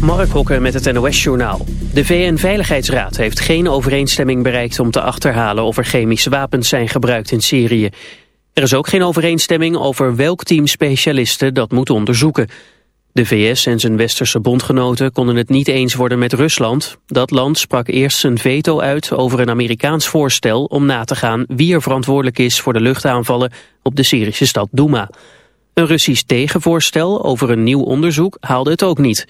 Mark Hokker met het NOS-journaal. De VN-veiligheidsraad heeft geen overeenstemming bereikt om te achterhalen of er chemische wapens zijn gebruikt in Syrië. Er is ook geen overeenstemming over welk team specialisten dat moet onderzoeken. De VS en zijn westerse bondgenoten konden het niet eens worden met Rusland. Dat land sprak eerst zijn veto uit over een Amerikaans voorstel om na te gaan wie er verantwoordelijk is voor de luchtaanvallen op de Syrische stad Douma. Een Russisch tegenvoorstel over een nieuw onderzoek haalde het ook niet.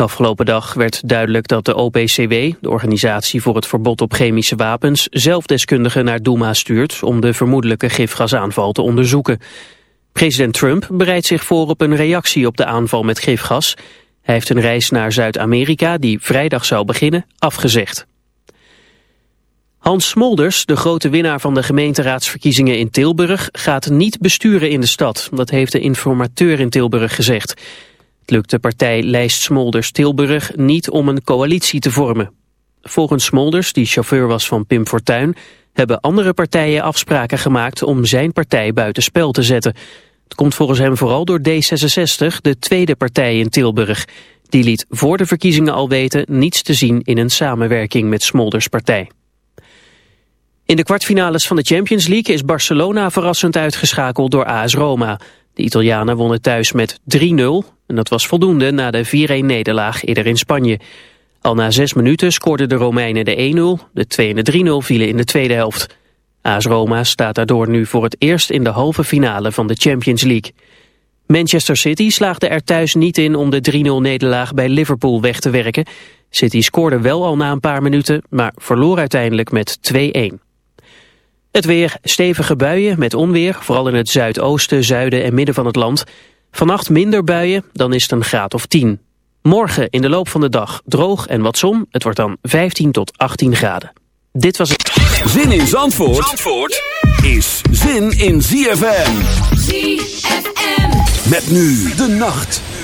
Afgelopen dag werd duidelijk dat de OPCW, de organisatie voor het verbod op chemische wapens, zelf deskundigen naar Douma stuurt om de vermoedelijke gifgasaanval te onderzoeken. President Trump bereidt zich voor op een reactie op de aanval met gifgas. Hij heeft een reis naar Zuid-Amerika, die vrijdag zou beginnen, afgezegd. Hans Smolders, de grote winnaar van de gemeenteraadsverkiezingen in Tilburg, gaat niet besturen in de stad. Dat heeft de informateur in Tilburg gezegd. Lukt de partij Lijst Smolders Tilburg niet om een coalitie te vormen. Volgens Smolders, die chauffeur was van Pim Fortuyn, hebben andere partijen afspraken gemaakt om zijn partij buitenspel te zetten. Het komt volgens hem vooral door D66, de tweede partij in Tilburg. Die liet voor de verkiezingen al weten niets te zien in een samenwerking met Smolders partij. In de kwartfinales van de Champions League is Barcelona verrassend uitgeschakeld door AS Roma. De Italianen wonnen thuis met 3-0 en dat was voldoende na de 4-1-nederlaag eerder in Spanje. Al na zes minuten scoorden de Romeinen de 1-0, de 2 en de 3-0 vielen in de tweede helft. AS Roma staat daardoor nu voor het eerst in de halve finale van de Champions League. Manchester City slaagde er thuis niet in om de 3-0-nederlaag bij Liverpool weg te werken. City scoorde wel al na een paar minuten, maar verloor uiteindelijk met 2-1. Het weer, stevige buien met onweer, vooral in het zuidoosten, zuiden en midden van het land. Vannacht minder buien, dan is het een graad of 10. Morgen in de loop van de dag droog en wat zon. Het wordt dan 15 tot 18 graden. Dit was het... Zin in Zandvoort, Zandvoort is zin in ZFM. ZFM. Met nu de nacht.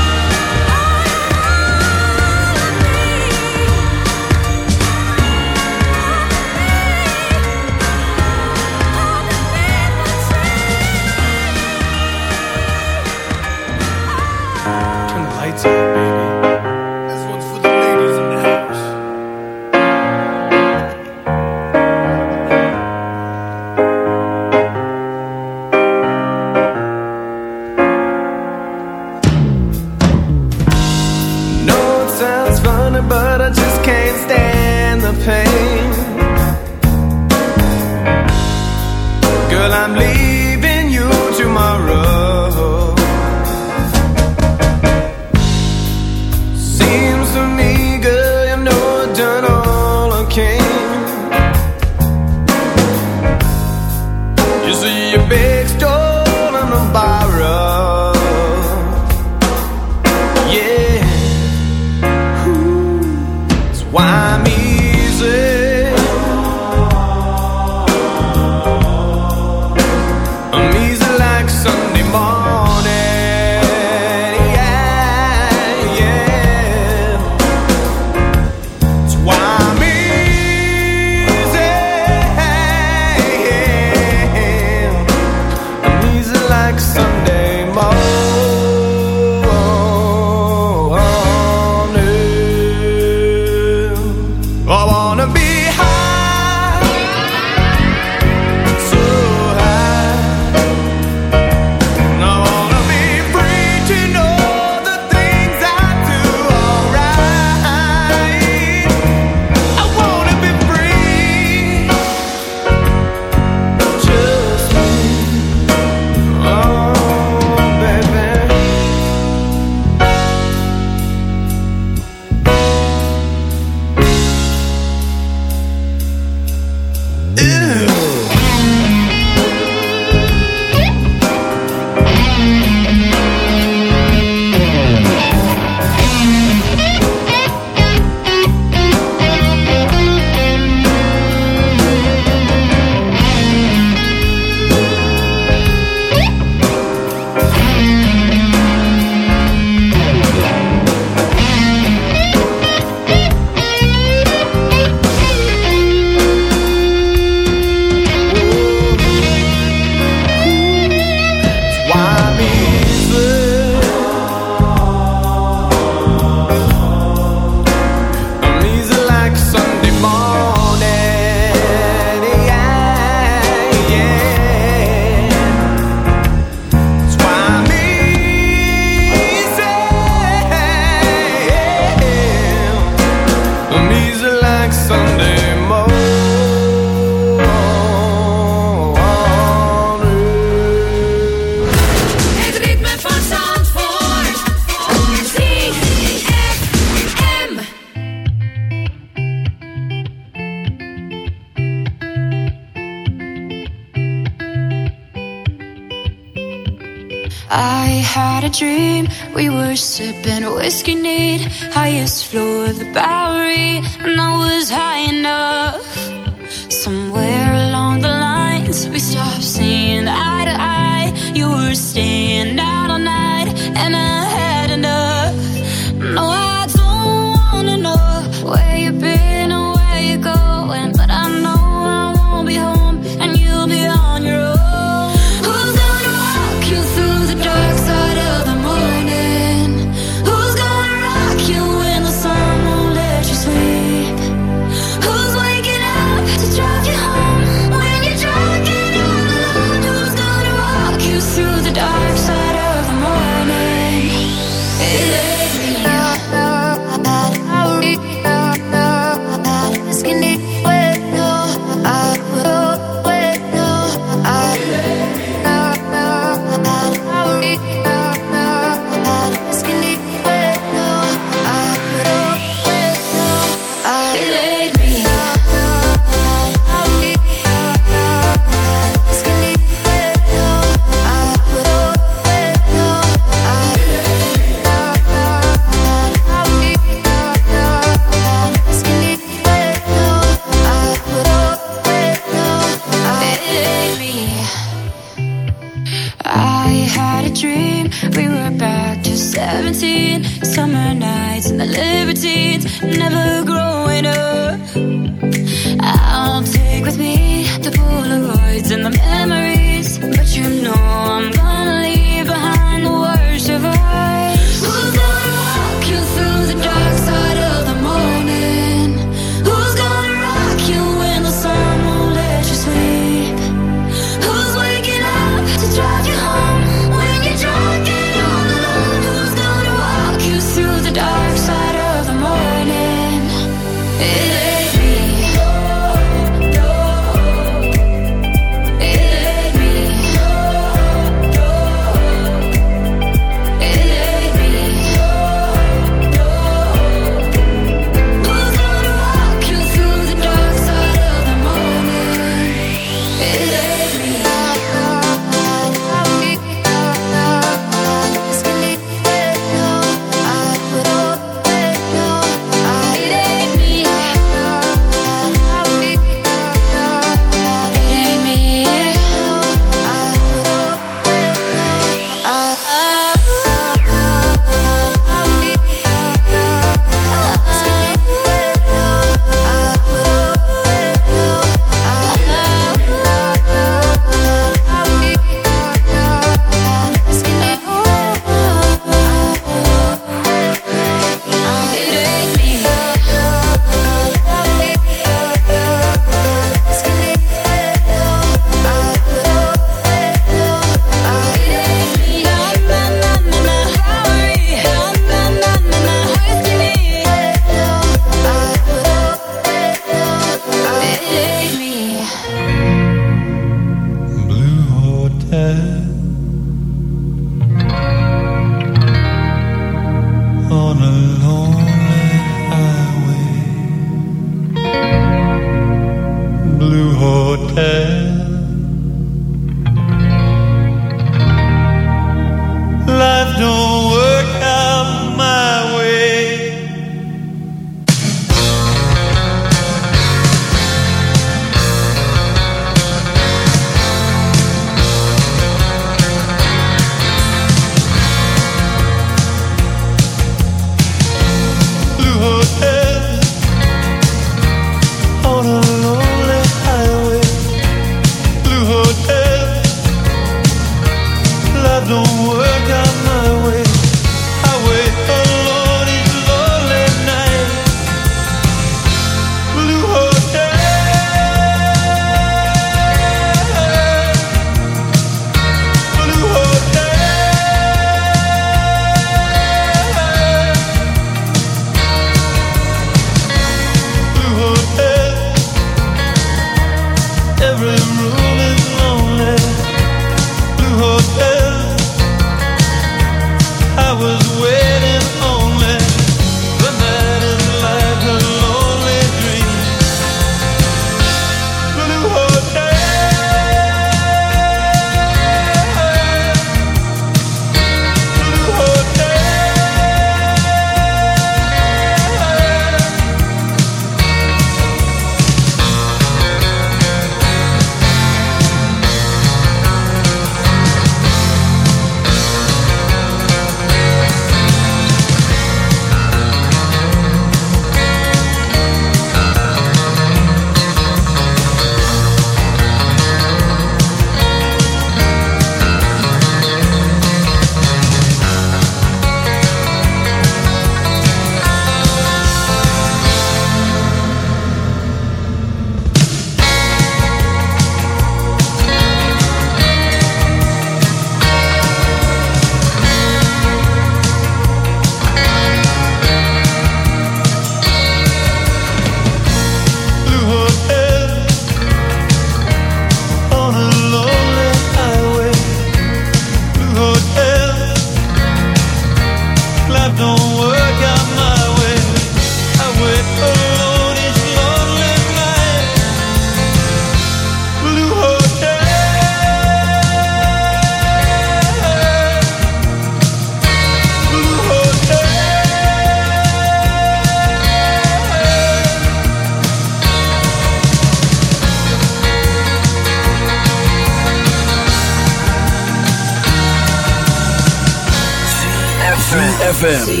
ZFM.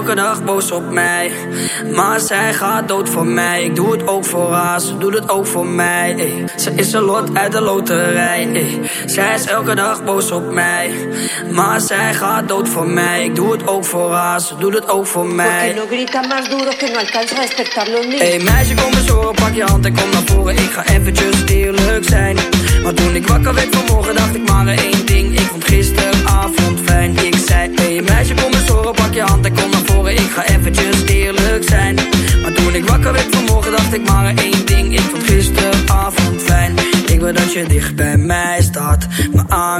Elke dag boos op mij. Maar zij gaat dood voor mij. Ik doe het ook voor haar, ze doet het ook voor mij. Ey. Ze is een lot uit de loterij. Ey. Zij is elke dag boos op mij. Maar zij gaat dood voor mij. Ik doe het ook voor haar, ze doet het ook voor mij. No grita más duro que no alcanza a despertar los niños. Hey meisje, kom eens horen, pak je hand en kom naar voren. Ik ga eventjes eerlijk zijn. Maar toen ik wakker werd vanmorgen, dacht ik maar één ding. Ik vond gisteravond fijn. Ik zei, hey meisje, kom eens dat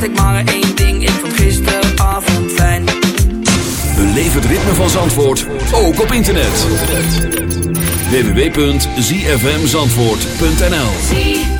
Dacht ik maar één ding. Ik vond gisteravond fijn. Beleef het ritme van Zandvoort, ook op internet. www.zfmzandvoort.nl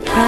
the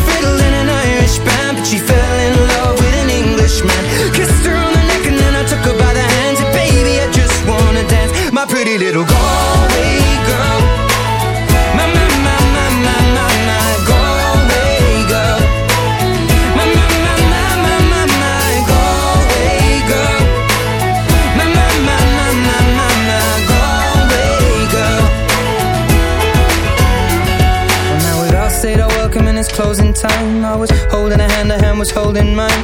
pretty little Galway girl My, my, my, my, my, my, my Galway girl My, my, my, my, my, my, my Galway girl My, my, my, my, my, my, my Galway girl well, now we'd all said our welcome and it's closing time. I was holding a hand, a hand was holding mine.